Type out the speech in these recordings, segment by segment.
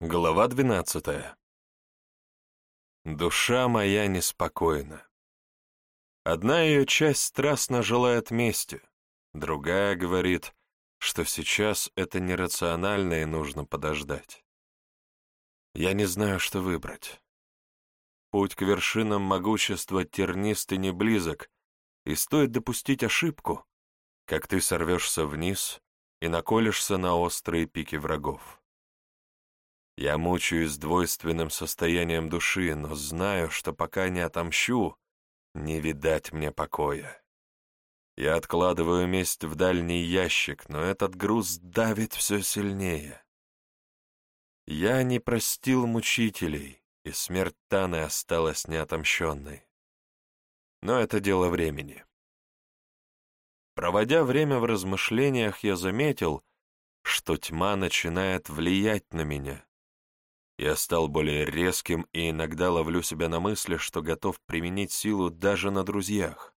Глава двенадцатая. Душа моя неспокойна. Одна ее часть страстно желает мести, другая говорит, что сейчас это нерационально и нужно подождать. Я не знаю, что выбрать. Путь к вершинам могущества тернист и не близок, и стоит допустить ошибку, как ты сорвешься вниз и наколешься на острые пики врагов. Я мучаюсь двойственным состоянием души, но знаю, что пока не отомщу, не видать мне покоя. Я откладываю месть в дальний ящик, но этот груз давит все сильнее. Я не простил мучителей, и смерть Таны осталась неотомщенной. Но это дело времени. Проводя время в размышлениях, я заметил, что тьма начинает влиять на меня, я стал более резким и иногда ловлю себя на мысли, что готов применить силу даже на друзьях.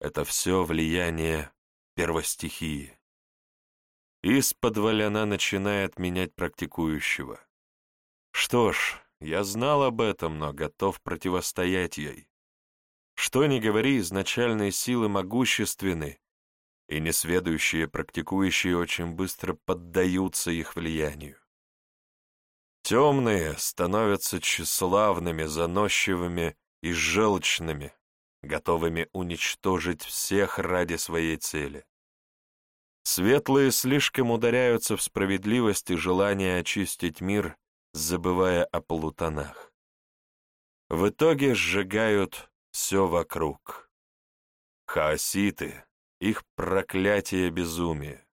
Это все влияние первостихии. Из-под она начинает менять практикующего. Что ж, я знал об этом, но готов противостоять ей. Что ни говори, изначальные силы могущественны, и несведущие практикующие очень быстро поддаются их влиянию. Темные становятся тщеславными, заносчивыми и желчными, готовыми уничтожить всех ради своей цели. Светлые слишком ударяются в справедливость и желание очистить мир, забывая о полутонах. В итоге сжигают все вокруг. Хаоситы, их проклятие безумие.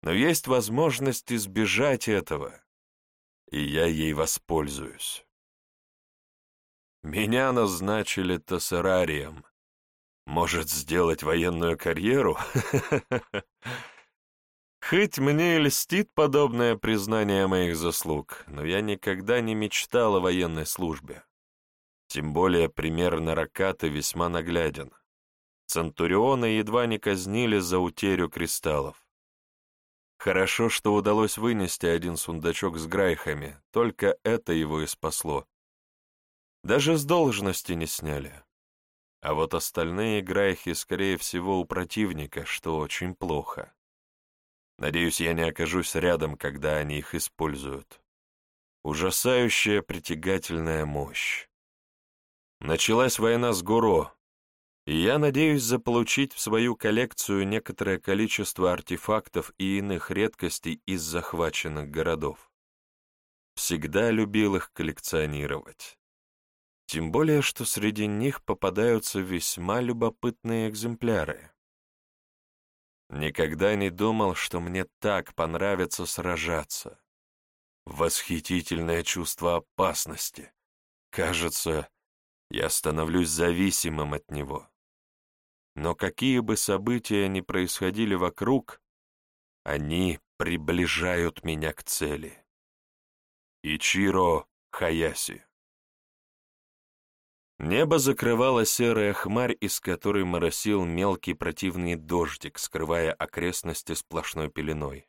Но есть возможность избежать этого — и я ей воспользуюсь. Меня назначили тессерарием. Может, сделать военную карьеру? Хоть мне и льстит подобное признание моих заслуг, но я никогда не мечтал о военной службе. Тем более пример Наракаты весьма нагляден. Центуриона едва не казнили за утерю кристаллов. Хорошо, что удалось вынести один сундачок с грайхами, только это его и спасло. Даже с должности не сняли. А вот остальные грайхи, скорее всего, у противника, что очень плохо. Надеюсь, я не окажусь рядом, когда они их используют. Ужасающая притягательная мощь. Началась война с Гуро, и я надеюсь заполучить в свою коллекцию некоторое количество артефактов и иных редкостей из захваченных городов. Всегда любил их коллекционировать. Тем более, что среди них попадаются весьма любопытные экземпляры. Никогда не думал, что мне так понравится сражаться. Восхитительное чувство опасности. Кажется, я становлюсь зависимым от него. Но какие бы события ни происходили вокруг, они приближают меня к цели. Ичиро Хаяси Небо закрывала серая хмарь, из которой моросил мелкий противный дождик, скрывая окрестности сплошной пеленой.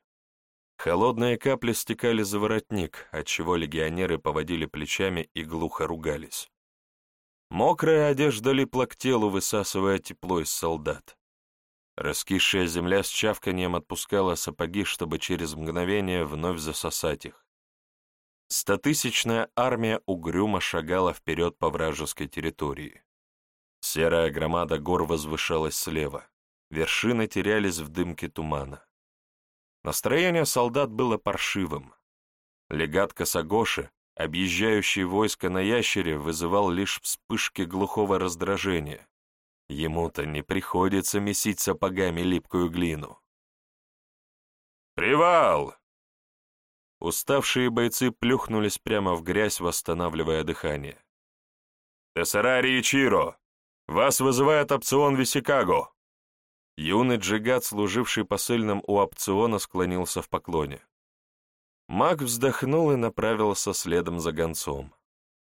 Холодные капли стекали за воротник, отчего легионеры поводили плечами и глухо ругались. Мокрая одежда липла к телу, высасывая тепло из солдат. Раскисшая земля с чавканием отпускала сапоги, чтобы через мгновение вновь засосать их. Стотысячная армия угрюмо шагала вперед по вражеской территории. Серая громада гор возвышалась слева, вершины терялись в дымке тумана. Настроение солдат было паршивым. Легат Косогоши, Объезжающий войско на ящере вызывал лишь вспышки глухого раздражения. Ему-то не приходится месить сапогами липкую глину. «Привал!» Уставшие бойцы плюхнулись прямо в грязь, восстанавливая дыхание. «Тессарари Ичиро! Вас вызывает опцион Висикаго!» Юный джигат, служивший посыльным у опциона, склонился в поклоне. Маг вздохнул и направился следом за гонцом.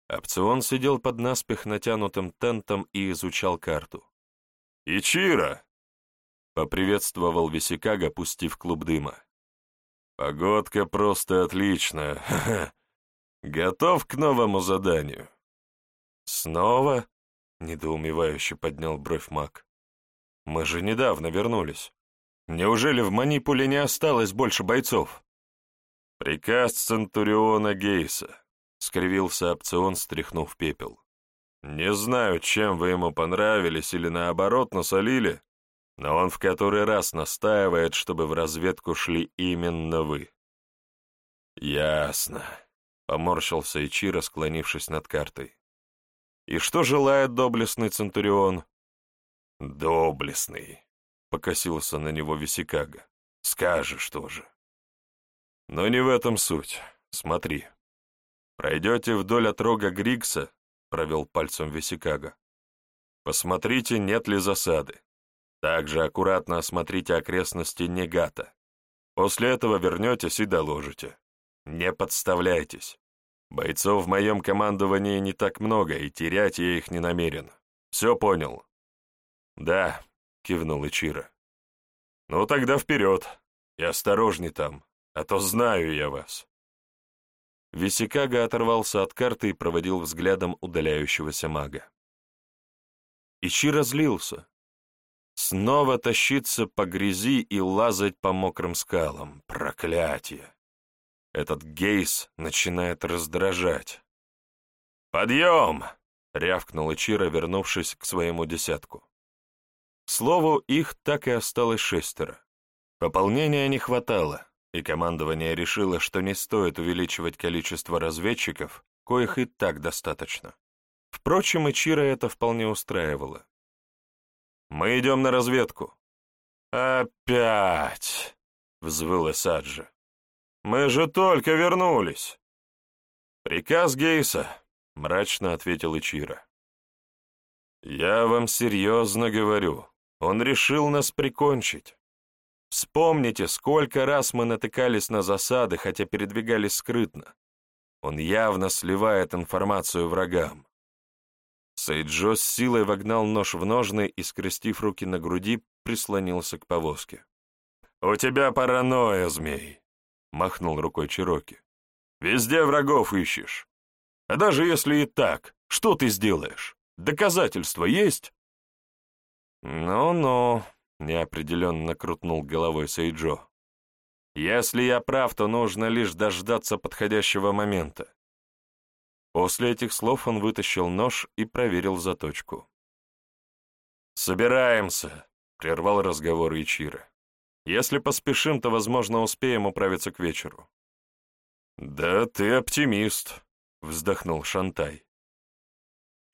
Опцион сидел под наспех натянутым тентом и изучал карту. «Ичиро!» — поприветствовал Висикага, пустив клуб дыма. Погодка просто отличная. Готов к новому заданию. Снова? Недоумевающе поднял бровь маг. Мы же недавно вернулись. Неужели в Манипуле не осталось больше бойцов? Приказ Центуриона Гейса, скривился опцион, стряхнув пепел. Не знаю, чем вы ему понравились или наоборот насолили, но он в который раз настаивает, чтобы в разведку шли именно вы. Ясно, поморщился Ичиро, склонившись над картой. И что желает доблестный Центурион? Доблестный, покосился на него Висикага. Скажешь тоже. Но не в этом суть. Смотри. Пройдете вдоль отрога Григса, провел пальцем Висикага. Посмотрите, нет ли засады. Также аккуратно осмотрите окрестности Негата. После этого вернетесь и доложите. Не подставляйтесь. Бойцов в моем командовании не так много, и терять я их не намерен. Все понял?» «Да», — кивнул Ичиро. «Ну тогда вперед, и осторожней там, а то знаю я вас». Висикага оторвался от карты и проводил взглядом удаляющегося мага. Ичи разлился. Снова тащиться по грязи и лазать по мокрым скалам. Проклятие! Этот гейс начинает раздражать. «Подъем!» — рявкнул Ичиро, вернувшись к своему десятку. К слову, их так и осталось шестеро. Пополнения не хватало, и командование решило, что не стоит увеличивать количество разведчиков, коих и так достаточно. Впрочем, Ичиро это вполне устраивало. Мы идем на разведку». «Опять!» — взвыл Эсаджи. «Мы же только вернулись!» «Приказ Гейса», — мрачно ответил Ичиро. «Я вам серьезно говорю, он решил нас прикончить. Вспомните, сколько раз мы натыкались на засады, хотя передвигались скрытно. Он явно сливает информацию врагам. Сейджо с силой вогнал нож в ножны и, скрестив руки на груди, прислонился к повозке. «У тебя паранойя, змей!» — махнул рукой Чироки. «Везде врагов ищешь. А даже если и так, что ты сделаешь? Доказательства есть?» «Ну-ну», — неопределенно крутнул головой Сейджо. «Если я прав, то нужно лишь дождаться подходящего момента. После этих слов он вытащил нож и проверил заточку. «Собираемся», — прервал разговор Ичиро. «Если поспешим, то, возможно, успеем управиться к вечеру». «Да ты оптимист», — вздохнул Шантай.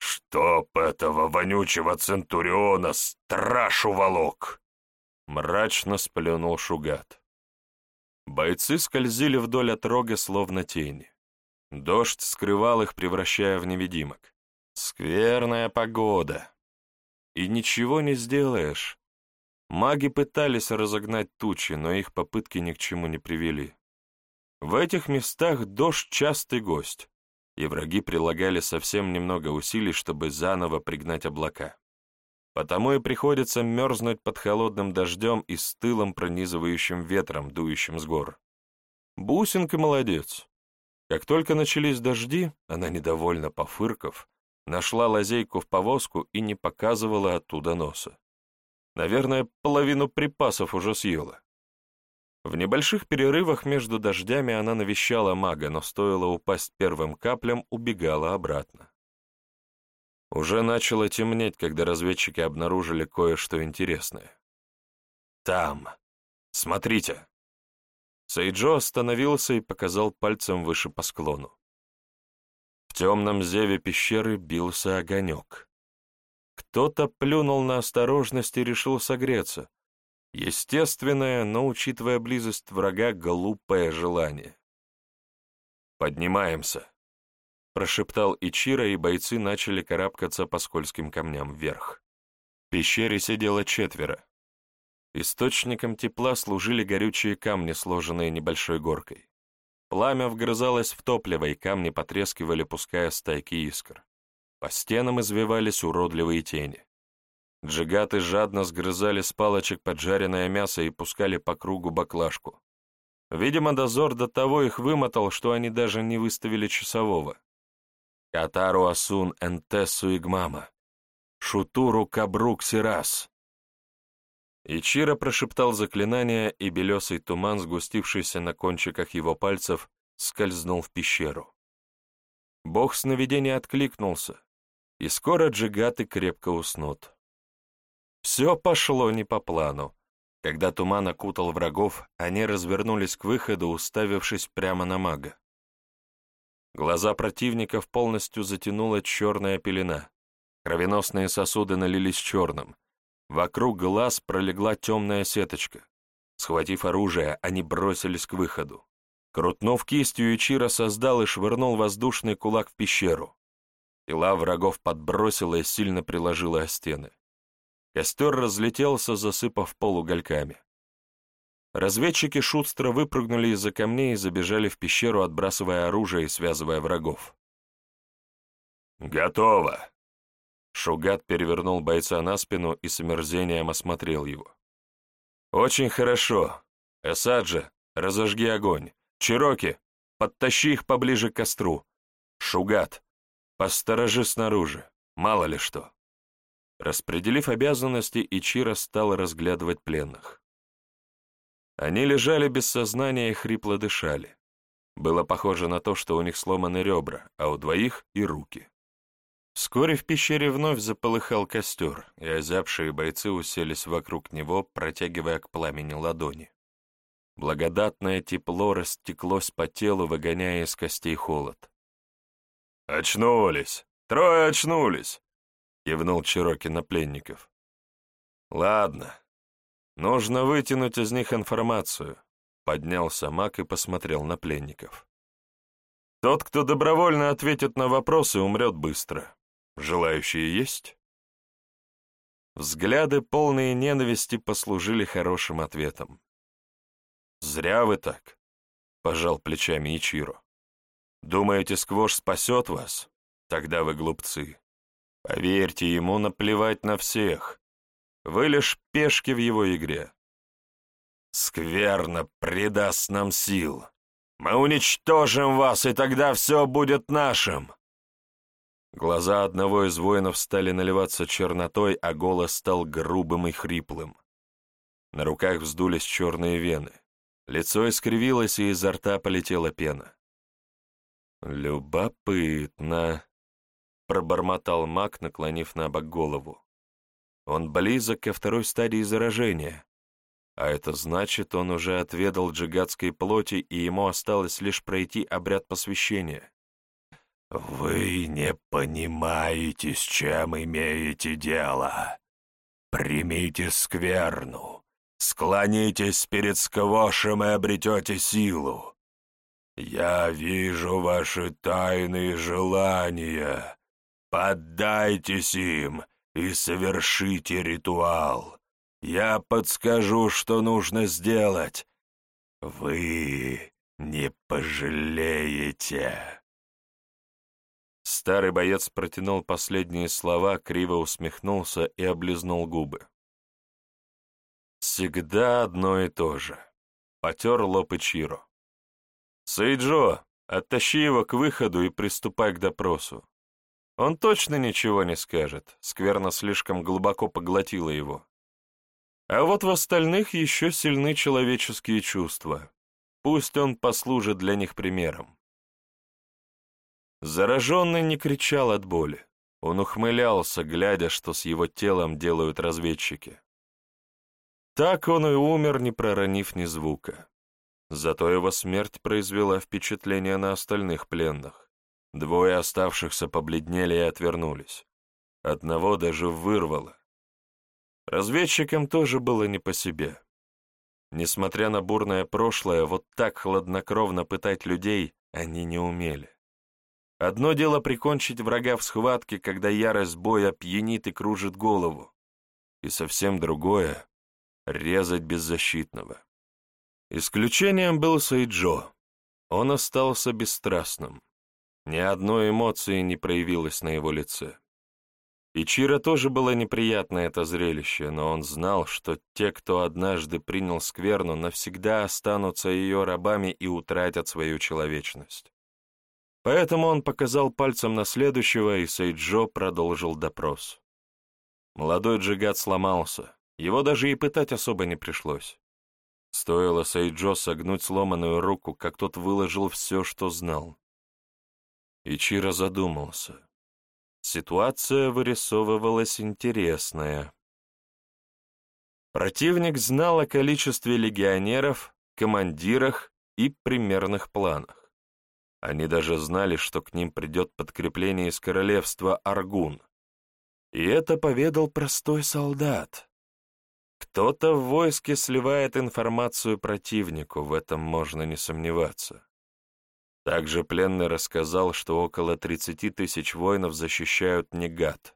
«Чтоб этого вонючего Центуриона страж уволок!» Мрачно сплюнул Шугат. Бойцы скользили вдоль отрога, словно тени. Дождь скрывал их, превращая в невидимок. Скверная погода. И ничего не сделаешь. Маги пытались разогнать тучи, но их попытки ни к чему не привели. В этих местах дождь частый гость, и враги прилагали совсем немного усилий, чтобы заново пригнать облака. Потому и приходится мерзнуть под холодным дождем и с тылом пронизывающим ветром, дующим с гор. Бусинка молодец. Как только начались дожди, она, недовольно пофырков, нашла лазейку в повозку и не показывала оттуда носа. Наверное, половину припасов уже съела. В небольших перерывах между дождями она навещала мага, но стоило упасть первым каплям, убегала обратно. Уже начало темнеть, когда разведчики обнаружили кое-что интересное. «Там! Смотрите!» Сейджо остановился и показал пальцем выше по склону. В темном зеве пещеры бился огонек. Кто-то плюнул на осторожность и решил согреться. Естественное, но, учитывая близость врага, глупое желание. «Поднимаемся», — прошептал Ичиро, и бойцы начали карабкаться по скользким камням вверх. В пещере сидело четверо. Источником тепла служили горючие камни, сложенные небольшой горкой. Пламя вгрызалось в топливо, и камни потрескивали, пуская стайки искр. По стенам извивались уродливые тени. Джигаты жадно сгрызали с палочек поджаренное мясо и пускали по кругу баклажку. Видимо, дозор до того их вымотал, что они даже не выставили часового. Катару Асун Энтессу Игмама. Шутуру Кабрук Сирас. Ичиро прошептал заклинание, и белесый туман, сгустившийся на кончиках его пальцев, скользнул в пещеру. Бог сновидения откликнулся, и скоро джигаты крепко уснут. Все пошло не по плану. Когда туман окутал врагов, они развернулись к выходу, уставившись прямо на мага. Глаза противников полностью затянула черная пелена. Кровеносные сосуды налились черным. Вокруг глаз пролегла темная сеточка. Схватив оружие, они бросились к выходу. Крутнув кистью, Ичиро создал и швырнул воздушный кулак в пещеру. Тела врагов подбросила и сильно приложила о стены. Костер разлетелся, засыпав пол угольками. Разведчики шустро выпрыгнули из-за камней и забежали в пещеру, отбрасывая оружие и связывая врагов. «Готово!» Шугат перевернул бойца на спину и с омерзением осмотрел его. «Очень хорошо. Эсаджи, разожги огонь. Чироки, подтащи их поближе к костру. Шугат, посторожи снаружи, мало ли что». Распределив обязанности, Ичиро стал разглядывать пленных. Они лежали без сознания и хрипло дышали. Было похоже на то, что у них сломаны ребра, а у двоих и руки. Вскоре в пещере вновь заполыхал костер, и озябшие бойцы уселись вокруг него, протягивая к пламени ладони. Благодатное тепло растеклось по телу, выгоняя из костей холод. «Очнулись! Трое очнулись!» — кивнул Чироки на пленников. «Ладно, нужно вытянуть из них информацию», — поднялся маг и посмотрел на пленников. «Тот, кто добровольно ответит на вопросы, умрет быстро. Желающие есть?» Взгляды, полные ненависти, послужили хорошим ответом. «Зря вы так», — пожал плечами Ичиро. «Думаете, сквош спасет вас? Тогда вы глупцы. Поверьте, ему наплевать на всех. Вы лишь пешки в его игре. Скверно придаст нам сил. Мы уничтожим вас, и тогда все будет нашим. Глаза одного из воинов стали наливаться чернотой, а голос стал грубым и хриплым. На руках вздулись черные вены. Лицо искривилось, и изо рта полетела пена. «Любопытно», — пробормотал маг, наклонив на бок голову. «Он близок ко второй стадии заражения, а это значит, он уже отведал джигатской плоти, и ему осталось лишь пройти обряд посвящения. «Вы не понимаете, с чем имеете дело. Примите скверну, склонитесь перед сквошем и обретете силу. Я вижу ваши тайные желания. Поддайтесь им и совершите ритуал. Я подскажу, что нужно сделать. Вы не пожалеете». Старый боец протянул последние слова, криво усмехнулся и облизнул губы. Всегда одно и то же. Потер лоб Ичиро. «Сейджо, оттащи его к выходу и приступай к допросу. Он точно ничего не скажет, скверно слишком глубоко поглотила его. А вот в остальных еще сильны человеческие чувства. Пусть он послужит для них примером. Зараженный не кричал от боли. Он ухмылялся, глядя, что с его телом делают разведчики. Так он и умер, не проронив ни звука. Зато его смерть произвела впечатление на остальных пленных. Двое оставшихся побледнели и отвернулись. Одного даже вырвало. Разведчикам тоже было не по себе. Несмотря на бурное прошлое, вот так хладнокровно пытать людей они не умели. Одно дело прикончить врага в схватке, когда ярость боя пьянит и кружит голову, и совсем другое — резать беззащитного. Исключением был Сайджо. Он остался бесстрастным. Ни одной эмоции не проявилось на его лице. И Чира тоже было неприятно это зрелище, но он знал, что те, кто однажды принял скверну, навсегда останутся ее рабами и утратят свою человечность. Поэтому он показал пальцем на следующего, и Сейджо продолжил допрос. Молодой джигат сломался, его даже и пытать особо не пришлось. Стоило Сейджо согнуть сломанную руку, как тот выложил все, что знал. Ичиро задумался. Ситуация вырисовывалась интересная. Противник знал о количестве легионеров, командирах и примерных планах. Они даже знали, что к ним придет подкрепление из королевства Аргун. И это поведал простой солдат. Кто-то в войске сливает информацию противнику, в этом можно не сомневаться. Также пленный рассказал, что около 30 тысяч воинов защищают Негат.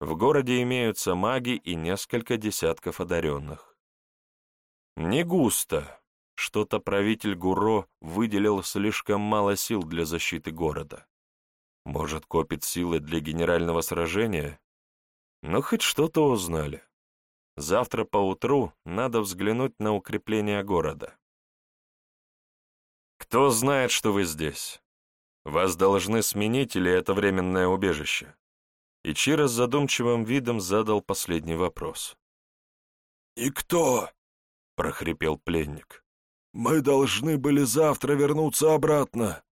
В городе имеются маги и несколько десятков одаренных. Не густо. Что-то правитель Гуро выделил слишком мало сил для защиты города. Может, копит силы для генерального сражения? Но хоть что-то узнали. Завтра поутру надо взглянуть на укрепление города. Кто знает, что вы здесь? Вас должны сменить или это временное убежище? Ичиро с задумчивым видом задал последний вопрос. «И кто?» — прохрипел пленник. «Мы должны были завтра вернуться обратно».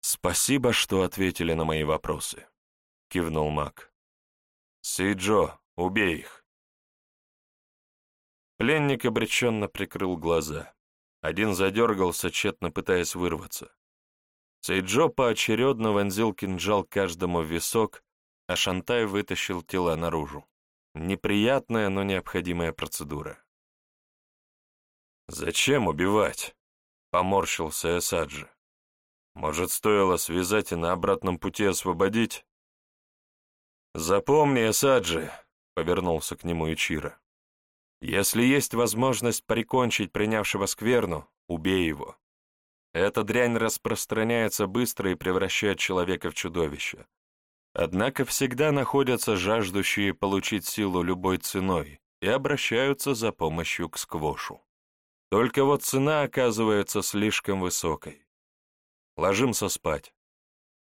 «Спасибо, что ответили на мои вопросы», — кивнул маг. «Сейджо, убей их». Пленник обреченно прикрыл глаза. Один задергался, тщетно пытаясь вырваться. Сейджо поочередно вонзил кинжал каждому в висок, а Шантай вытащил тела наружу. Неприятная, но необходимая процедура. «Зачем убивать?» — поморщился Эсаджи. «Может, стоило связать и на обратном пути освободить?» «Запомни, Эсаджи», — повернулся к нему Ичиро. Если есть возможность прикончить принявшего скверну, убей его. Эта дрянь распространяется быстро и превращает человека в чудовище. Однако всегда находятся жаждущие получить силу любой ценой и обращаются за помощью к сквошу. Только вот цена оказывается слишком высокой. Ложимся спать.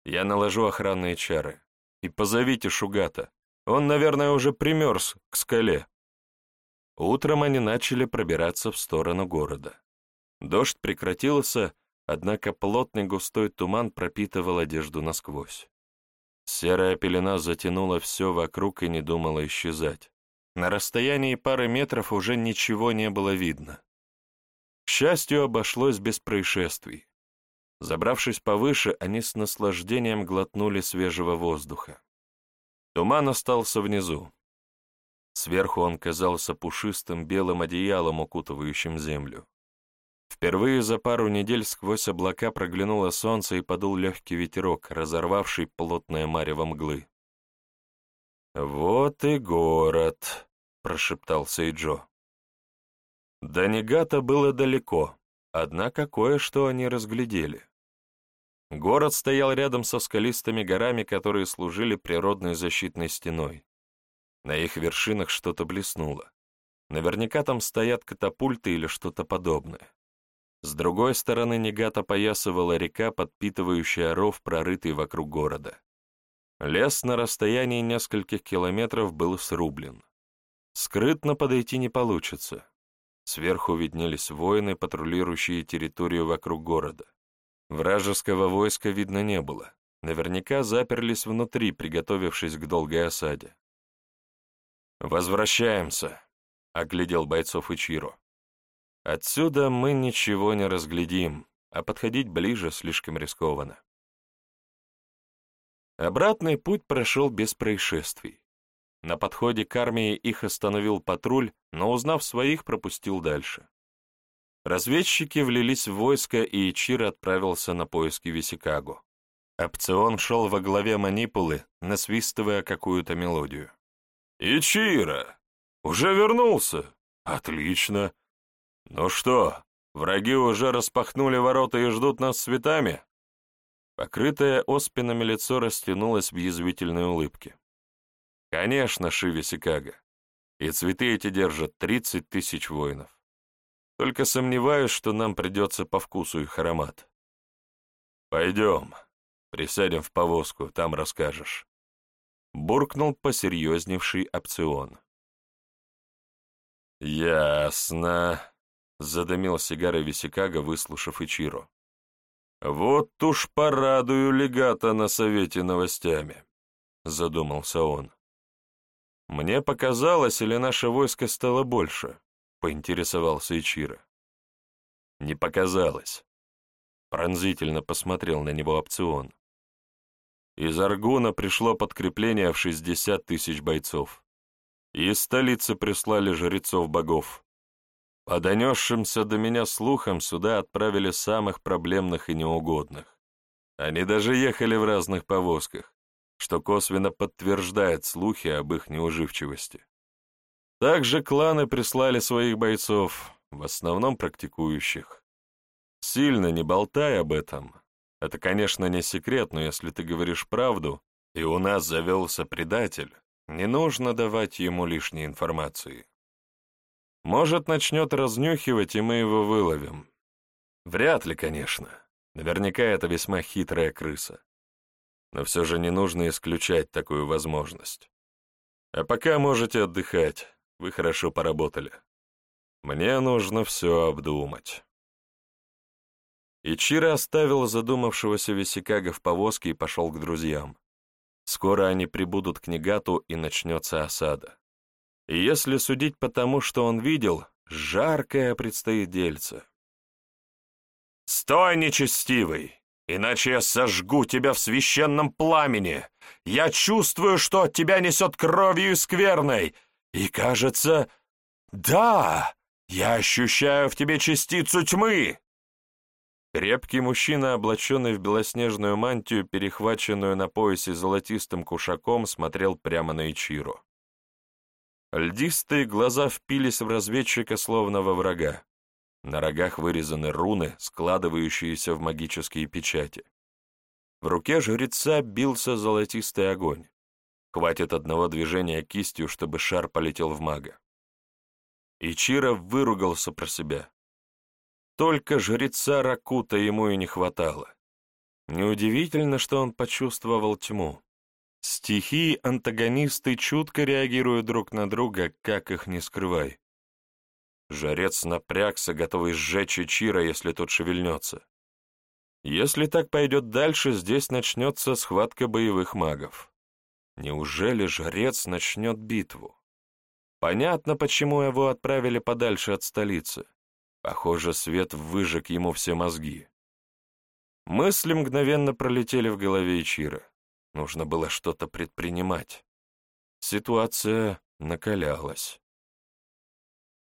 Я наложу охранные чары. И позовите Шугата. Он, наверное, уже примерз к скале. Утром они начали пробираться в сторону города. Дождь прекратился, однако плотный густой туман пропитывал одежду насквозь. Серая пелена затянула все вокруг и не думала исчезать. На расстоянии пары метров уже ничего не было видно. К счастью, обошлось без происшествий. Забравшись повыше, они с наслаждением глотнули свежего воздуха. Туман остался внизу. Сверху он казался пушистым белым одеялом, укутывающим землю. Впервые за пару недель сквозь облака проглянуло солнце и подул легкий ветерок, разорвавший плотное марево мглы. «Вот и город», — прошептал Сейджо. До Негата было далеко, однако кое-что они разглядели. Город стоял рядом со скалистыми горами, которые служили природной защитной стеной. На их вершинах что-то блеснуло. Наверняка там стоят катапульты или что-то подобное. С другой стороны Негата поясывала река, подпитывающая ров, прорытый вокруг города. Лес на расстоянии нескольких километров был срублен. Скрытно подойти не получится. Сверху виднелись воины, патрулирующие территорию вокруг города. Вражеского войска видно не было. Наверняка заперлись внутри, приготовившись к долгой осаде. «Возвращаемся», — оглядел бойцов Ичиро. «Отсюда мы ничего не разглядим, а подходить ближе слишком рискованно». Обратный путь прошел без происшествий. На подходе к армии их остановил патруль, но, узнав своих, пропустил дальше. Разведчики влились в войско, и Ичиро отправился на поиски Висикаго. Опцион шел во главе манипулы, насвистывая какую-то мелодию. «Ичиро! Уже вернулся? Отлично! Ну что, враги уже распахнули ворота и ждут нас цветами?» Покрытое оспинами лицо растянулось в язвительной улыбке. Конечно, Шиви Сикага. И цветы эти держат 30 тысяч воинов. Только сомневаюсь, что нам придется по вкусу их аромат. Пойдем, присядем в повозку, там расскажешь. Буркнул посерьезневший опцион. Ясно, задымил сигарой Висикага, выслушав Ичиро. Вот уж порадую легата на совете новостями, задумался он. Мне показалось, или наше войско стало больше, поинтересовался Ичиро. Не показалось. Пронзительно посмотрел на него опцион. Из Аргуна пришло подкрепление в 60 тысяч бойцов. Из столицы прислали жрецов богов. По донесшимся до меня слухам сюда отправили самых проблемных и неугодных. Они даже ехали в разных повозках, что косвенно подтверждает слухи об их неуживчивости. Также кланы прислали своих бойцов, в основном практикующих. Сильно не болтай об этом. Это, конечно, не секрет, но если ты говоришь правду, и у нас завелся предатель, не нужно давать ему лишней информации. Может, начнет разнюхивать, и мы его выловим. Вряд ли, конечно. Наверняка это весьма хитрая крыса. Но все же не нужно исключать такую возможность. А пока можете отдыхать, вы хорошо поработали. Мне нужно все обдумать. Ичиро оставил задумавшегося Висикага в повозке и пошел к друзьям. Скоро они прибудут к Негату, и начнется осада. И если судить по тому, что он видел, жаркое предстоит дельце. «Стой, нечестивый, иначе я сожгу тебя в священном пламени! Я чувствую, что от тебя несет кровью и скверной, и, кажется, да, я ощущаю в тебе частицу тьмы!» Крепкий мужчина, облаченный в белоснежную мантию, перехваченную на поясе золотистым кушаком, смотрел прямо на Ичиру. Льдистые глаза впились в разведчика, словно во врага. На рогах вырезаны руны, складывающиеся в магические печати. В руке жреца бился золотистый огонь. Хватит одного движения кистью, чтобы шар полетел в мага. Ичиро выругался про себя. Только жреца Ракута ему и не хватало. Неудивительно, что он почувствовал тьму. Стихии-антагонисты чутко реагируют друг на друга, как их не скрывай. Жрец напрягся, готовый сжечь Ичира, если тот шевельнется. Если так пойдет дальше, здесь начнется схватка боевых магов. Неужели жрец начнет битву? Понятно, почему его отправили подальше от столицы. Похоже, свет выжег ему все мозги. Мысли мгновенно пролетели в голове Ичира. Нужно было что-то предпринимать. Ситуация накалялась.